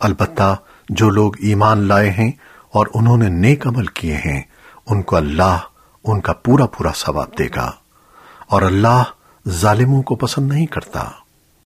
البتہ جو لوگ ایمان لائے ہیں اور انہوں نے نیک عمل کیے ہیں، ان کو اللہ، ان کا پورا پورا ثواب دے گا۔ اور اللہ ظالموں کو پسند نہیں کرتا۔